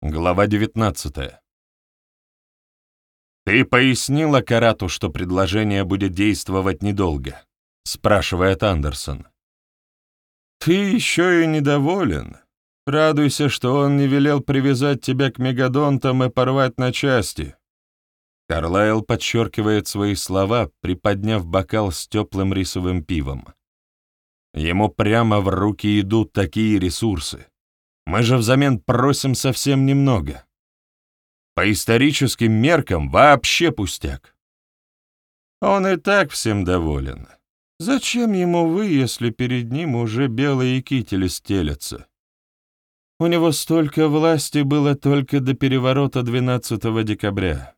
Глава 19. «Ты пояснила Карату, что предложение будет действовать недолго?» — спрашивает Андерсон. «Ты еще и недоволен. Радуйся, что он не велел привязать тебя к мегадонтам и порвать на части». Карлайл подчеркивает свои слова, приподняв бокал с теплым рисовым пивом. Ему прямо в руки идут такие ресурсы. Мы же взамен просим совсем немного. По историческим меркам вообще пустяк. Он и так всем доволен. Зачем ему вы, если перед ним уже белые кители стелятся? У него столько власти было только до переворота 12 декабря.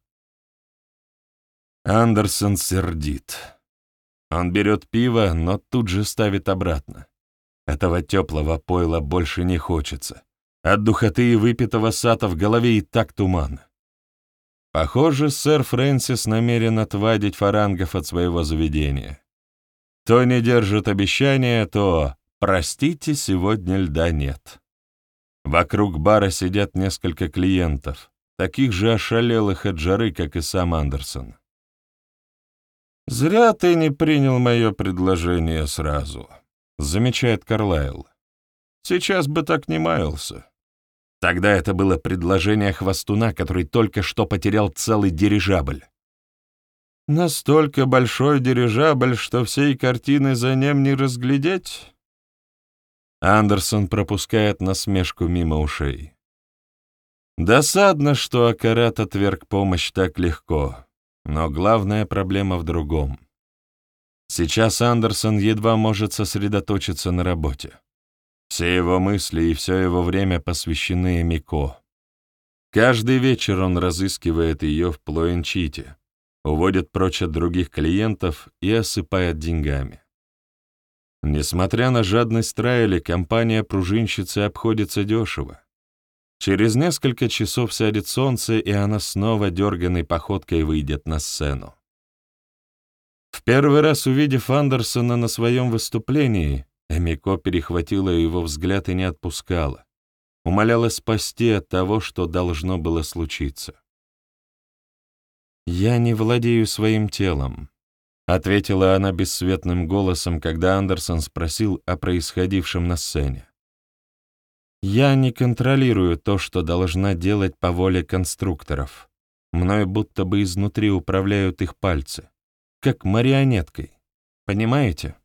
Андерсон сердит. Он берет пиво, но тут же ставит обратно. Этого теплого пойла больше не хочется. От духоты и выпитого сата в голове и так туман. Похоже, сэр Фрэнсис намерен отвадить фарангов от своего заведения. То не держит обещания, то «простите, сегодня льда нет». Вокруг бара сидят несколько клиентов, таких же ошалелых от жары, как и сам Андерсон. «Зря ты не принял мое предложение сразу», замечает Карлайл. Сейчас бы так не маялся. Тогда это было предложение хвостуна, который только что потерял целый дирижабль. Настолько большой дирижабль, что всей картины за ним не разглядеть? Андерсон пропускает насмешку мимо ушей. Досадно, что Акарат отверг помощь так легко, но главная проблема в другом. Сейчас Андерсон едва может сосредоточиться на работе. Все его мысли и все его время посвящены Мико. Каждый вечер он разыскивает ее в Плоенчите, уводит прочь от других клиентов и осыпает деньгами. Несмотря на жадность Райли, компания пружинщицы обходится дешево. Через несколько часов сядет солнце, и она снова дерганной походкой выйдет на сцену. В первый раз увидев Андерсона на своем выступлении, Эмико перехватила его взгляд и не отпускала, умоляла спасти от того, что должно было случиться. «Я не владею своим телом», — ответила она бесцветным голосом, когда Андерсон спросил о происходившем на сцене. «Я не контролирую то, что должна делать по воле конструкторов. Мною будто бы изнутри управляют их пальцы как марионеткой. Понимаете?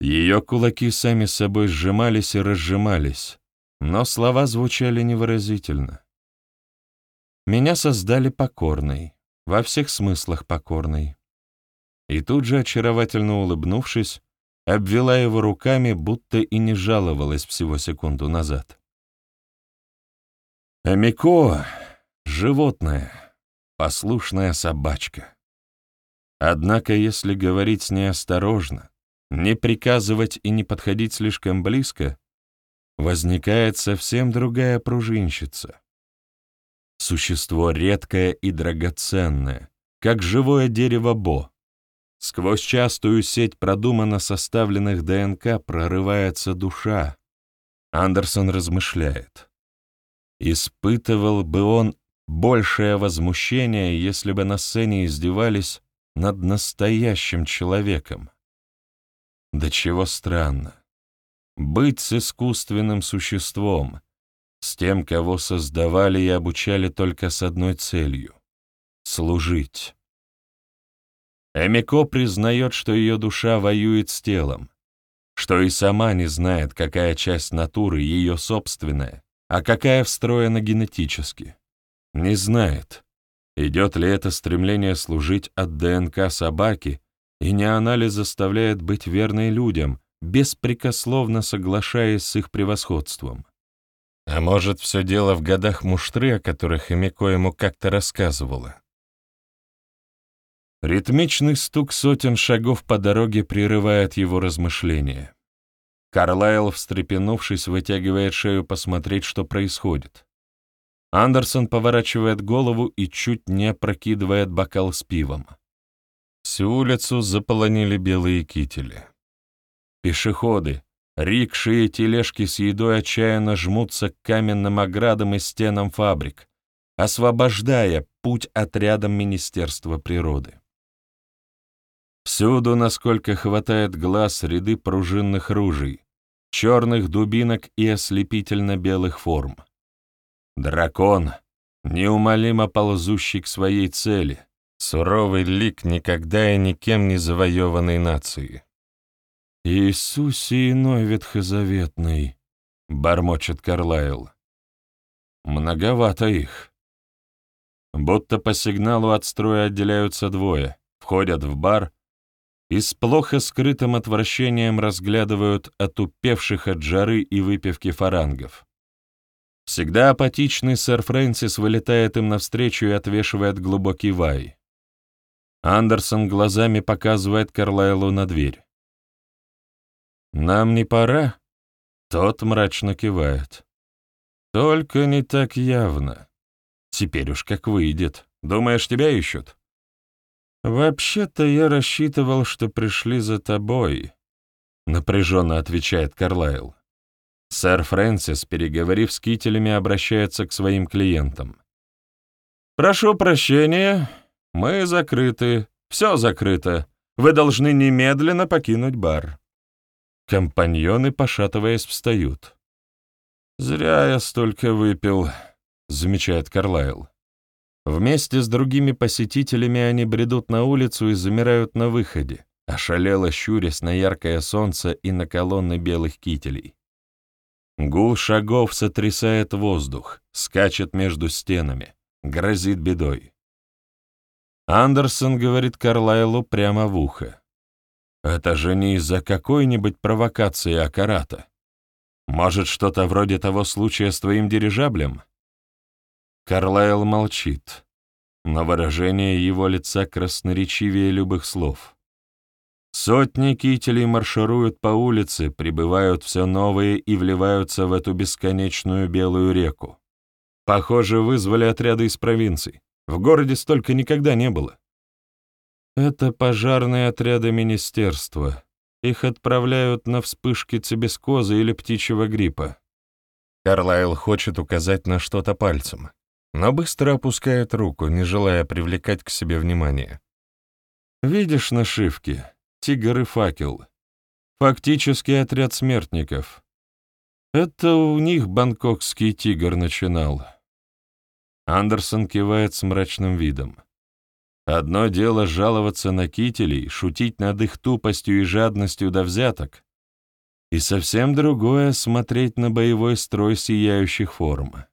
Ее кулаки сами собой сжимались и разжимались, но слова звучали невыразительно. Меня создали покорной, во всех смыслах покорной. И тут же, очаровательно улыбнувшись, обвела его руками, будто и не жаловалась всего секунду назад. Амико — животное, послушная собачка. Однако, если говорить с ней осторожно, не приказывать и не подходить слишком близко, возникает совсем другая пружинщица. Существо редкое и драгоценное, как живое дерево Бо. Сквозь частую сеть продуманно составленных ДНК прорывается душа. Андерсон размышляет. Испытывал бы он большее возмущение, если бы на сцене издевались над настоящим человеком. Да чего странно. Быть с искусственным существом, с тем, кого создавали и обучали только с одной целью — служить. Эмико признает, что ее душа воюет с телом, что и сама не знает, какая часть натуры ее собственная, а какая встроена генетически. Не знает, Идет ли это стремление служить от ДНК собаки, и не анализ заставляет быть верной людям, беспрекословно соглашаясь с их превосходством? А может, все дело в годах муштры, о которых Эмико ему как-то рассказывала? Ритмичный стук сотен шагов по дороге прерывает его размышления. Карлайл, встрепенувшись, вытягивает шею посмотреть, что происходит. Андерсон поворачивает голову и чуть не опрокидывает бокал с пивом. Всю улицу заполонили белые кители. Пешеходы, Рикши и тележки с едой отчаянно жмутся к каменным оградам и стенам фабрик, освобождая путь отрядам Министерства природы. Всюду, насколько хватает глаз, ряды пружинных ружей, черных дубинок и ослепительно-белых форм. Дракон, неумолимо ползущий к своей цели, суровый лик никогда и никем не завоеванной нации. «Иисусе иной ветхозаветный», — бормочет Карлайл. «Многовато их». Будто по сигналу от строя отделяются двое, входят в бар и с плохо скрытым отвращением разглядывают отупевших от жары и выпивки фарангов. Всегда апатичный сэр Фрэнсис вылетает им навстречу и отвешивает глубокий вай. Андерсон глазами показывает Карлайлу на дверь. «Нам не пора?» Тот мрачно кивает. «Только не так явно. Теперь уж как выйдет. Думаешь, тебя ищут?» «Вообще-то я рассчитывал, что пришли за тобой», — напряженно отвечает Карлайл. Сэр Фрэнсис, переговорив с кителями, обращается к своим клиентам. «Прошу прощения, мы закрыты, все закрыто. Вы должны немедленно покинуть бар». Компаньоны, пошатываясь, встают. «Зря я столько выпил», — замечает Карлайл. Вместе с другими посетителями они бредут на улицу и замирают на выходе, ошалело щурясь на яркое солнце и на колонны белых кителей. Гул шагов сотрясает воздух, скачет между стенами, грозит бедой. Андерсон говорит Карлайлу прямо в ухо. Это же не из-за какой-нибудь провокации Акарата. Может, что-то вроде того случая с твоим дирижаблем? Карлайл молчит, но выражение его лица красноречивее любых слов. Сотни кителей маршируют по улице, прибывают все новые и вливаются в эту бесконечную белую реку. Похоже, вызвали отряды из провинций. В городе столько никогда не было. Это пожарные отряды министерства. Их отправляют на вспышки цибискоза или птичьего гриппа. Карлайл хочет указать на что-то пальцем, но быстро опускает руку, не желая привлекать к себе внимание. Видишь нашивки? Тигр и факел. Фактически отряд смертников. Это у них бангкокский тигр начинал. Андерсон кивает с мрачным видом. Одно дело жаловаться на кителей, шутить над их тупостью и жадностью до взяток, и совсем другое — смотреть на боевой строй сияющих форм.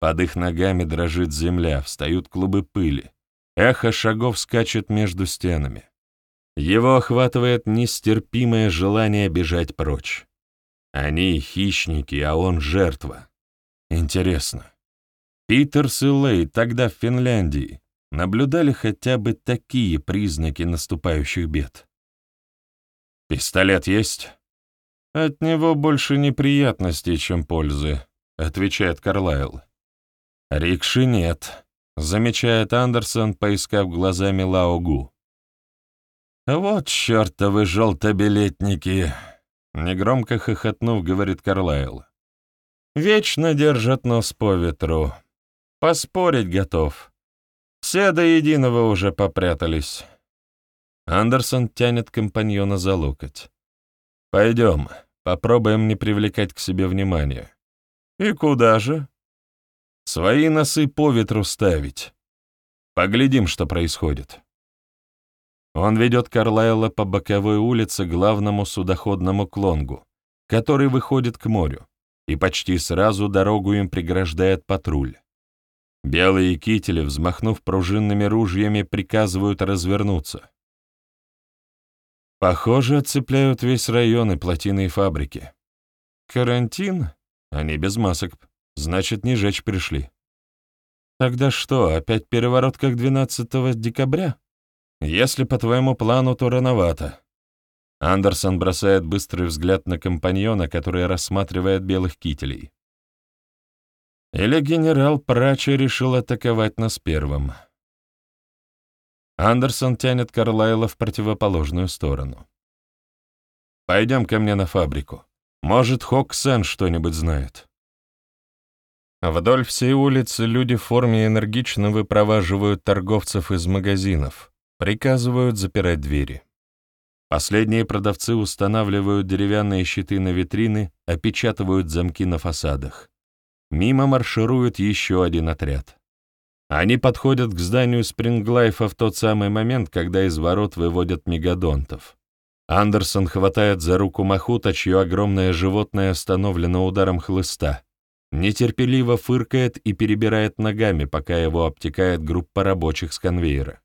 Под их ногами дрожит земля, встают клубы пыли, эхо шагов скачет между стенами. Его охватывает нестерпимое желание бежать прочь. Они — хищники, а он — жертва. Интересно. Питер Силей тогда в Финляндии наблюдали хотя бы такие признаки наступающих бед. «Пистолет есть?» «От него больше неприятностей, чем пользы», — отвечает Карлайл. «Рикши нет», — замечает Андерсон, поискав глазами Лаогу. «Вот чертовы желтобилетники!» — негромко хохотнув, говорит Карлайл. «Вечно держат нос по ветру. Поспорить готов. Все до единого уже попрятались. Андерсон тянет компаньона за локоть. «Пойдем, попробуем не привлекать к себе внимания». «И куда же?» «Свои носы по ветру ставить. Поглядим, что происходит». Он ведет Карлайла по боковой улице главному судоходному клонгу, который выходит к морю, и почти сразу дорогу им преграждает патруль. Белые кители, взмахнув пружинными ружьями, приказывают развернуться. Похоже, отцепляют весь район и плотины и фабрики. Карантин? Они без масок. Значит, не жечь пришли. Тогда что, опять переворот как 12 декабря? Если по твоему плану, то рановато. Андерсон бросает быстрый взгляд на компаньона, который рассматривает белых кителей. Или генерал Прачи решил атаковать нас первым. Андерсон тянет Карлайла в противоположную сторону. «Пойдем ко мне на фабрику. Может, Хоксен что-нибудь знает. Вдоль всей улицы люди в форме энергично выпроваживают торговцев из магазинов, приказывают запирать двери. Последние продавцы устанавливают деревянные щиты на витрины, опечатывают замки на фасадах. Мимо марширует еще один отряд. Они подходят к зданию Спринглайфа в тот самый момент, когда из ворот выводят мегадонтов. Андерсон хватает за руку Махута, чье огромное животное остановлено ударом хлыста нетерпеливо фыркает и перебирает ногами, пока его обтекает группа рабочих с конвейера.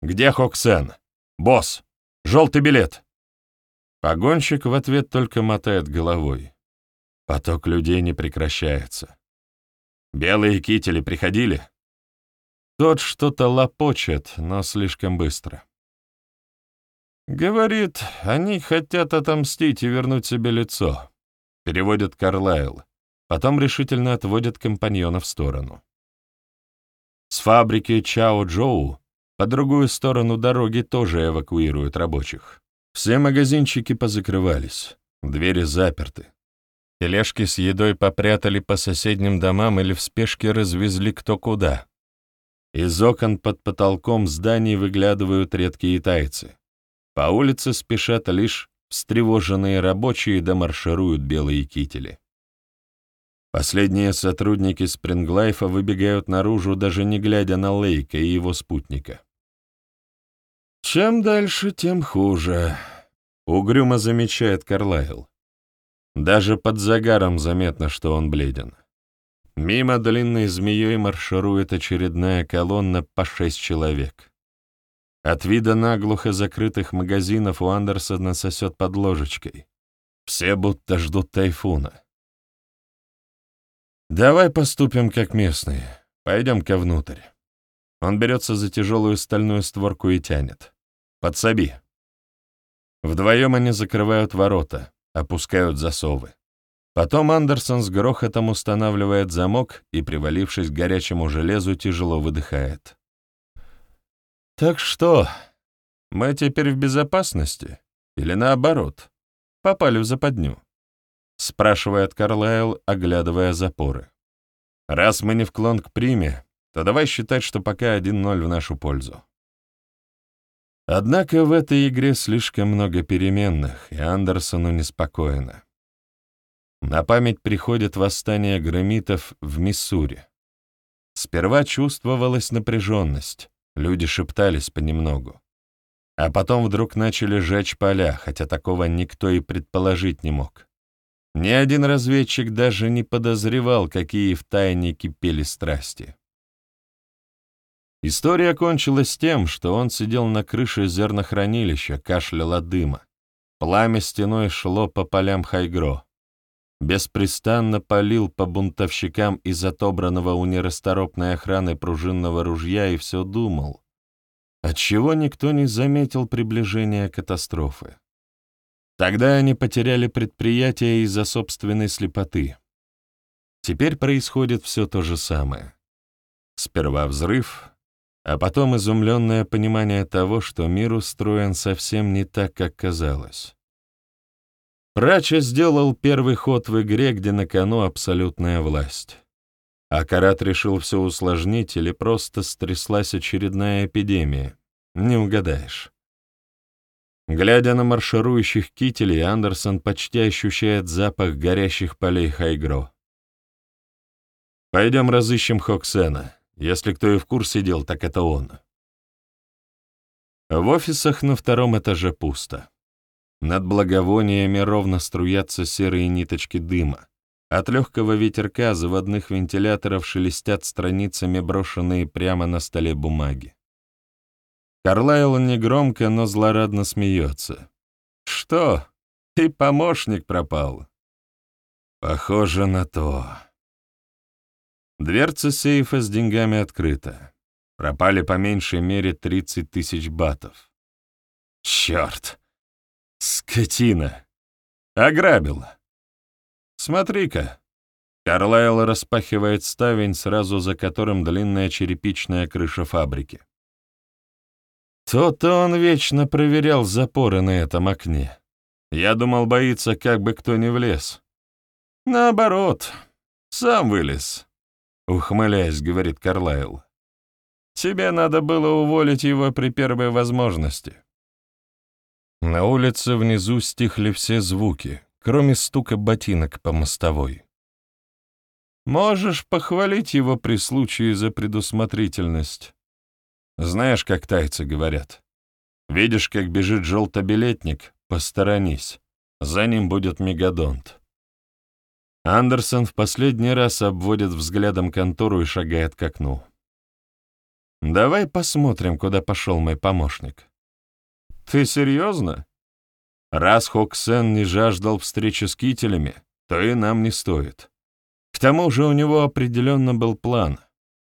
«Где Хоксен? Босс! Желтый билет!» Погонщик в ответ только мотает головой. Поток людей не прекращается. «Белые кители приходили?» Тот что-то лопочет, но слишком быстро. «Говорит, они хотят отомстить и вернуть себе лицо», — переводит Карлайл. Потом решительно отводят компаньона в сторону. С фабрики Чао Джоу по другую сторону дороги тоже эвакуируют рабочих. Все магазинчики позакрывались, двери заперты. Тележки с едой попрятали по соседним домам или в спешке развезли кто куда. Из окон под потолком зданий выглядывают редкие тайцы. По улице спешат лишь встревоженные рабочие да маршируют белые кители. Последние сотрудники Спринглайфа выбегают наружу, даже не глядя на Лейка и его спутника. «Чем дальше, тем хуже», — угрюмо замечает Карлайл. Даже под загаром заметно, что он бледен. Мимо длинной змеей марширует очередная колонна по шесть человек. От вида наглухо закрытых магазинов у Андерсона сосет под ложечкой. Все будто ждут тайфуна. «Давай поступим как местные. Пойдем-ка внутрь». Он берется за тяжелую стальную створку и тянет. «Подсоби». Вдвоем они закрывают ворота, опускают засовы. Потом Андерсон с грохотом устанавливает замок и, привалившись к горячему железу, тяжело выдыхает. «Так что, мы теперь в безопасности? Или наоборот, попали в западню?» — спрашивает Карлайл, оглядывая запоры. «Раз мы не в к приме, то давай считать, что пока 1-0 в нашу пользу». Однако в этой игре слишком много переменных, и Андерсону неспокойно. На память приходит восстание громитов в Миссури. Сперва чувствовалась напряженность, люди шептались понемногу. А потом вдруг начали жечь поля, хотя такого никто и предположить не мог. Ни один разведчик даже не подозревал, какие в тайне кипели страсти. История кончилась тем, что он сидел на крыше зернохранилища, кашлял от дыма. Пламя стеной шло по полям Хайгро. Беспрестанно палил по бунтовщикам из отобранного у нерасторопной охраны пружинного ружья и все думал, отчего никто не заметил приближения катастрофы. Тогда они потеряли предприятие из-за собственной слепоты. Теперь происходит все то же самое. Сперва взрыв, а потом изумленное понимание того, что мир устроен совсем не так, как казалось. Прача сделал первый ход в игре, где на кону абсолютная власть. А Карат решил все усложнить или просто стряслась очередная эпидемия. Не угадаешь. Глядя на марширующих кителей, Андерсон почти ощущает запах горящих полей Хайгро. «Пойдем разыщем Хоксена. Если кто и в курсе дел, так это он». В офисах на втором этаже пусто. Над благовониями ровно струятся серые ниточки дыма. От легкого ветерка заводных вентиляторов шелестят страницами брошенные прямо на столе бумаги. Карлайл негромко, но злорадно смеется. «Что? Ты помощник пропал?» «Похоже на то». Дверца сейфа с деньгами открыта. Пропали по меньшей мере 30 тысяч батов. Черт! Скотина! Ограбила! Смотри-ка! Карлайл распахивает ставень, сразу за которым длинная черепичная крыша фабрики. То-то он вечно проверял запоры на этом окне. Я думал, боится, как бы кто не влез. Наоборот, сам вылез, ухмыляясь, говорит Карлайл. Тебе надо было уволить его при первой возможности. На улице внизу стихли все звуки, кроме стука ботинок по мостовой. Можешь похвалить его при случае за предусмотрительность. Знаешь, как тайцы говорят. Видишь, как бежит желтобилетник, посторонись. За ним будет мегадонт. Андерсон в последний раз обводит взглядом контору и шагает к окну. «Давай посмотрим, куда пошел мой помощник». «Ты серьезно? Раз Хоксен не жаждал встречи с кителями, то и нам не стоит. К тому же у него определенно был план.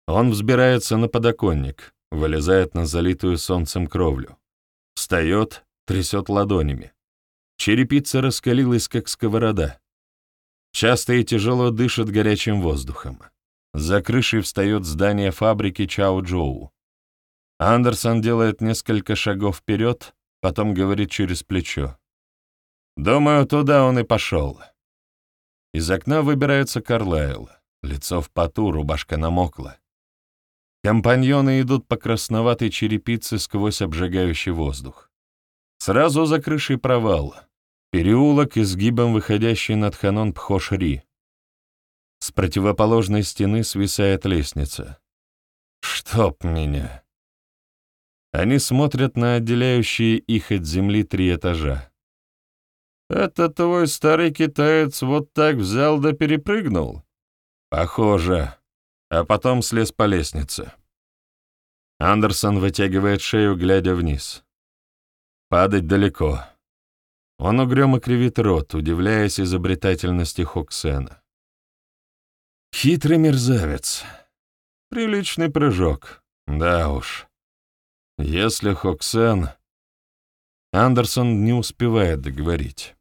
Он взбирается на подоконник, вылезает на залитую солнцем кровлю. Встает, трясет ладонями. Черепица раскалилась, как сковорода. Часто и тяжело дышит горячим воздухом. За крышей встает здание фабрики Чао-Джоу. Андерсон делает несколько шагов вперед, потом говорит через плечо. «Думаю, туда он и пошел». Из окна выбирается Карлайл. Лицо в поту, рубашка намокла. Компаньоны идут по красноватой черепице сквозь обжигающий воздух. Сразу за крышей провал. Переулок, изгибом выходящий над Ханон Пхошри. С противоположной стены свисает лестница. Чтоб меня. Они смотрят на отделяющие их от земли три этажа. «Это твой старый китаец вот так взял да перепрыгнул?» «Похоже», а потом слез по лестнице. Андерсон вытягивает шею, глядя вниз. Падать далеко. Он угрюмо кривит рот, удивляясь изобретательности Хоксена. Хитрый мерзавец. Приличный прыжок. Да уж. Если Хоксен... Андерсон не успевает договорить.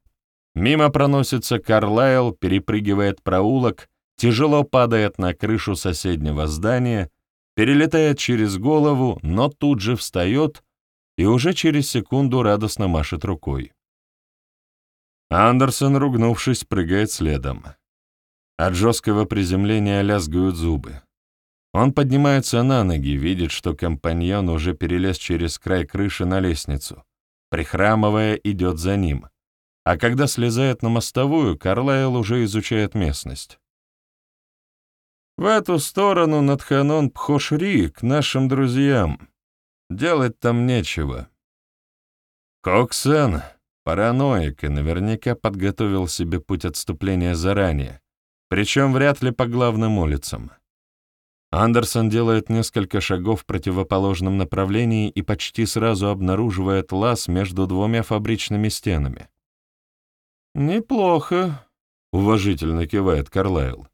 Мимо проносится Карлайл, перепрыгивает проулок, тяжело падает на крышу соседнего здания, перелетает через голову, но тут же встает и уже через секунду радостно машет рукой. Андерсон, ругнувшись, прыгает следом. От жесткого приземления лязгают зубы. Он поднимается на ноги, видит, что компаньон уже перелез через край крыши на лестницу. Прихрамывая, идет за ним. А когда слезает на мостовую, Карлайл уже изучает местность. В эту сторону над Ханон Пхошри, к нашим друзьям. Делать там нечего. Коксен, параноик, и наверняка подготовил себе путь отступления заранее, причем вряд ли по главным улицам. Андерсон делает несколько шагов в противоположном направлении и почти сразу обнаруживает лаз между двумя фабричными стенами. «Неплохо», — уважительно кивает Карлайл.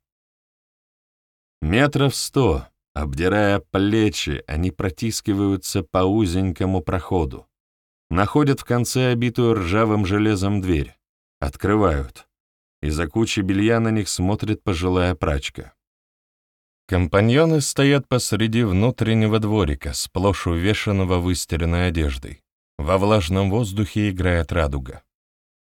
Метров сто, обдирая плечи, они протискиваются по узенькому проходу. Находят в конце обитую ржавым железом дверь. Открывают. Из-за кучи белья на них смотрит пожилая прачка. Компаньоны стоят посреди внутреннего дворика, сплошь увешанного выстиранной одеждой. Во влажном воздухе играет радуга.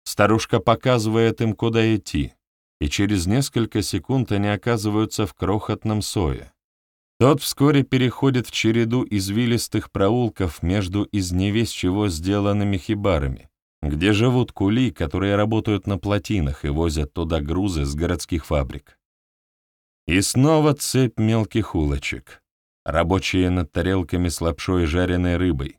Старушка показывает им, куда идти, и через несколько секунд они оказываются в крохотном сое. Тот вскоре переходит в череду извилистых проулков между из невесть чего сделанными хибарами, где живут кули, которые работают на плотинах и возят туда грузы с городских фабрик. И снова цепь мелких улочек. Рабочие над тарелками с лапшой и жареной рыбой.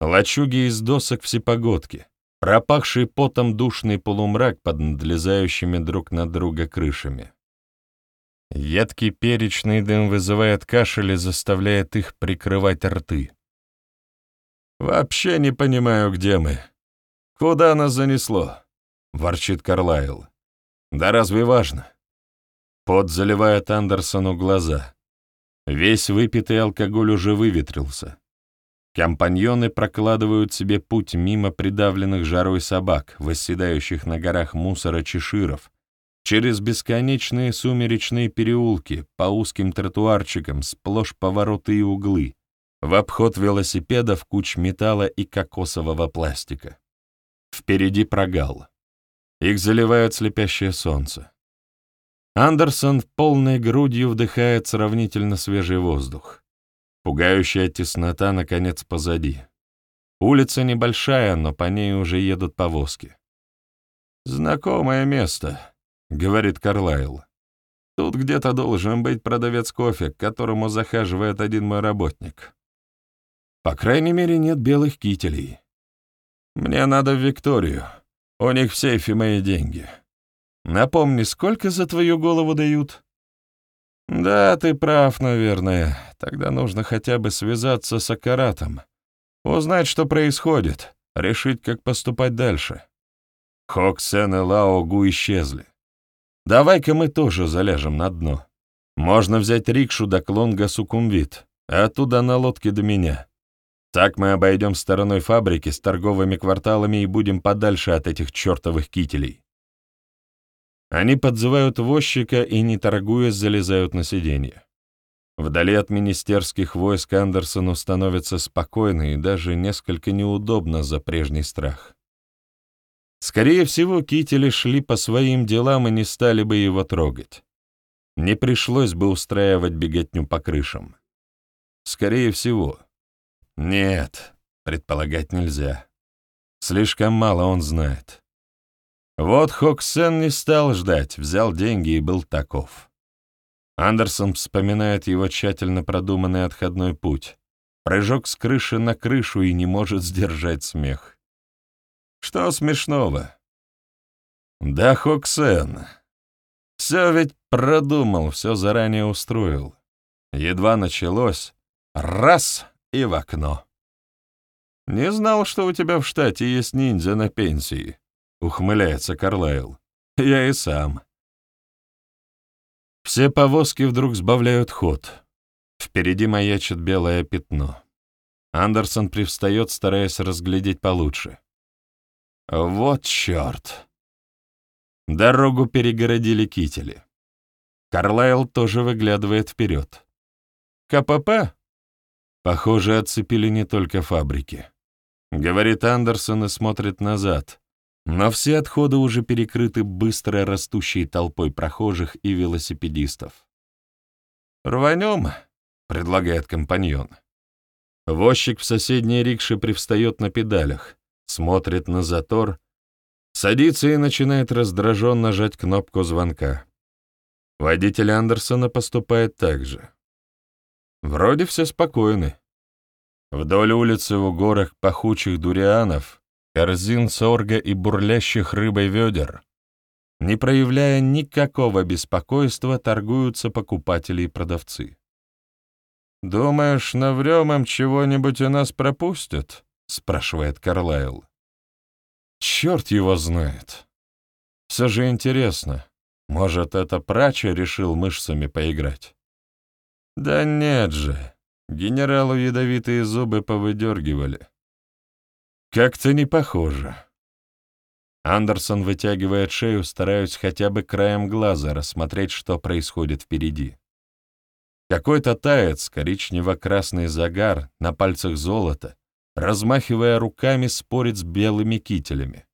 Лачуги из досок всепогодки. Пропахший потом душный полумрак под надлезающими друг на друга крышами. Едкий перечный дым вызывает кашель и заставляет их прикрывать рты. «Вообще не понимаю, где мы. Куда нас занесло?» — ворчит Карлайл. «Да разве важно?» Пот заливает Андерсону глаза. Весь выпитый алкоголь уже выветрился. Компаньоны прокладывают себе путь мимо придавленных жарой собак, восседающих на горах мусора чеширов, через бесконечные сумеречные переулки, по узким тротуарчикам, сплошь повороты и углы, в обход велосипедов, куч металла и кокосового пластика. Впереди прогал. Их заливает слепящее солнце. Андерсон полной грудью вдыхает сравнительно свежий воздух. Пугающая теснота, наконец, позади. Улица небольшая, но по ней уже едут повозки. «Знакомое место», — говорит Карлайл. «Тут где-то должен быть продавец кофе, к которому захаживает один мой работник. По крайней мере, нет белых кителей. Мне надо в Викторию. У них в сейфе мои деньги. Напомни, сколько за твою голову дают?» «Да, ты прав, наверное. Тогда нужно хотя бы связаться с Акаратом, узнать, что происходит, решить, как поступать дальше». Хоксен и Лао Гу исчезли. Давай-ка мы тоже заляжем на дно. Можно взять рикшу до Клонга Сукумвит, а оттуда на лодке до меня. Так мы обойдем стороной фабрики с торговыми кварталами и будем подальше от этих чертовых кителей. Они подзывают возчика и, не торгуясь, залезают на сиденье. Вдали от министерских войск Андерсону становится спокойно и даже несколько неудобно за прежний страх. Скорее всего, кители шли по своим делам и не стали бы его трогать. Не пришлось бы устраивать беготню по крышам. Скорее всего. Нет, предполагать нельзя. Слишком мало он знает. Вот Хоксен не стал ждать, взял деньги и был таков. Андерсон вспоминает его тщательно продуманный отходной путь, прыжок с крыши на крышу и не может сдержать смех. Что смешного? Да, Хоксен. Все ведь продумал, все заранее устроил. Едва началось, раз — и в окно. Не знал, что у тебя в штате есть ниндзя на пенсии. — ухмыляется Карлайл. «Я и сам». Все повозки вдруг сбавляют ход. Впереди маячит белое пятно. Андерсон привстает, стараясь разглядеть получше. Вот черт! Дорогу перегородили кители. Карлайл тоже выглядывает вперед. КПП? Похоже, отцепили не только фабрики. Говорит Андерсон и смотрит назад, но все отходы уже перекрыты быстро растущей толпой прохожих и велосипедистов. «Рванем?» — предлагает компаньон. Возчик в соседней рикше привстает на педалях, смотрит на затор, садится и начинает раздраженно нажать кнопку звонка. Водитель Андерсона поступает так же. Вроде все спокойны. Вдоль улицы в горах пахучих дурианов корзин сорга и бурлящих рыбой ведер, не проявляя никакого беспокойства, торгуются покупатели и продавцы. «Думаешь, наврем им чего-нибудь у нас пропустят?» — спрашивает Карлайл. «Черт его знает. Все же интересно. Может, это Прача решил мышцами поиграть?» «Да нет же. Генералу ядовитые зубы повыдергивали. Как-то не похоже. Андерсон вытягивает шею, стараясь хотя бы краем глаза рассмотреть, что происходит впереди. Какой-то таец, коричнево-красный загар, на пальцах золота, размахивая руками, спорит с белыми кителями.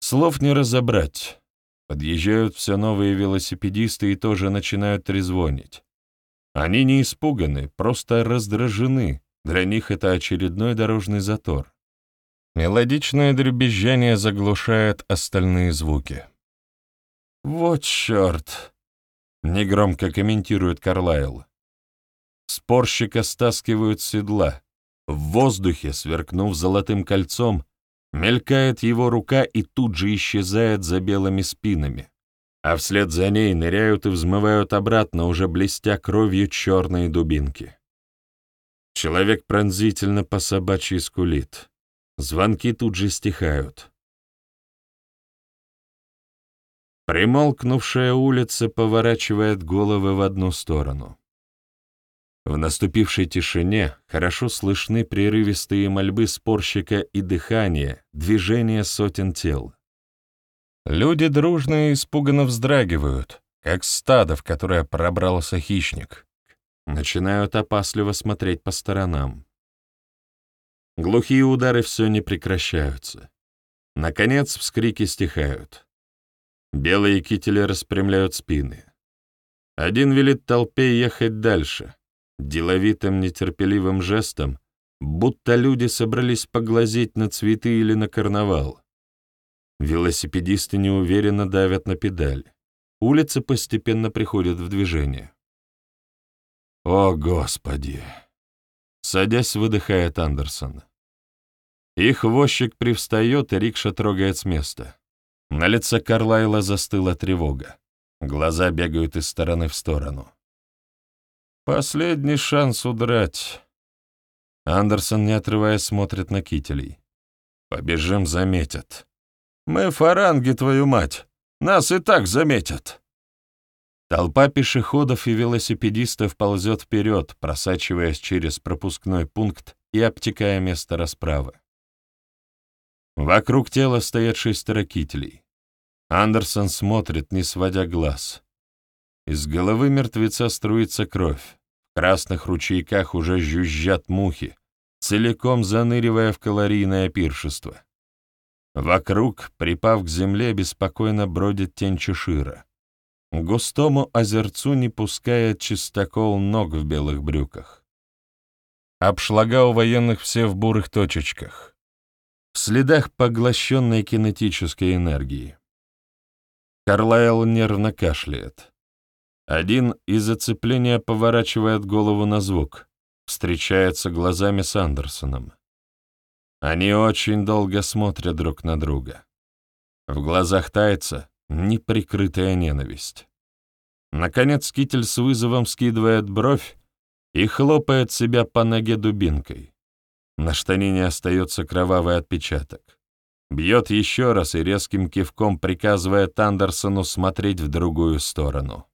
Слов не разобрать. Подъезжают все новые велосипедисты и тоже начинают трезвонить. Они не испуганы, просто раздражены. Для них это очередной дорожный затор. Мелодичное дребезжание заглушает остальные звуки. «Вот черт!» — негромко комментирует Карлайл. Спорщика стаскивают с седла. В воздухе, сверкнув золотым кольцом, мелькает его рука и тут же исчезает за белыми спинами, а вслед за ней ныряют и взмывают обратно, уже блестя кровью черные дубинки. Человек пронзительно по собачьи скулит. Звонки тут же стихают. Примолкнувшая улица поворачивает головы в одну сторону. В наступившей тишине хорошо слышны прерывистые мольбы спорщика и дыхание, движение сотен тел. Люди дружно и испуганно вздрагивают, как стадо, в которое пробрался хищник. Начинают опасливо смотреть по сторонам. Глухие удары все не прекращаются. Наконец вскрики стихают. Белые кители распрямляют спины. Один велит толпе ехать дальше, деловитым нетерпеливым жестом, будто люди собрались поглазеть на цветы или на карнавал. Велосипедисты неуверенно давят на педаль. Улицы постепенно приходят в движение. «О, Господи!» Садясь, выдыхает Андерсон. Их возчик привстает, и рикша трогает с места. На лице Карлайла застыла тревога. Глаза бегают из стороны в сторону. Последний шанс удрать. Андерсон, не отрываясь, смотрит на кителей. Побежим, заметят. Мы фаранги, твою мать. Нас и так заметят. Толпа пешеходов и велосипедистов ползет вперед, просачиваясь через пропускной пункт и обтекая место расправы. Вокруг тела стоят шестеро кителей. Андерсон смотрит, не сводя глаз. Из головы мертвеца струится кровь. В красных ручейках уже жужжат мухи, целиком заныривая в калорийное пиршество. Вокруг, припав к земле, беспокойно бродит тень чешира. Густому озерцу не пускает чистокол ног в белых брюках. Обшлага у военных все в бурых точечках в следах поглощенной кинетической энергии. Карлайл нервно кашляет. Один из зацепления поворачивает голову на звук, встречается глазами с Андерсоном. Они очень долго смотрят друг на друга. В глазах тается неприкрытая ненависть. Наконец китель с вызовом скидывает бровь и хлопает себя по ноге дубинкой. На штанине остается кровавый отпечаток. Бьет еще раз и резким кивком приказывает Андерсону смотреть в другую сторону.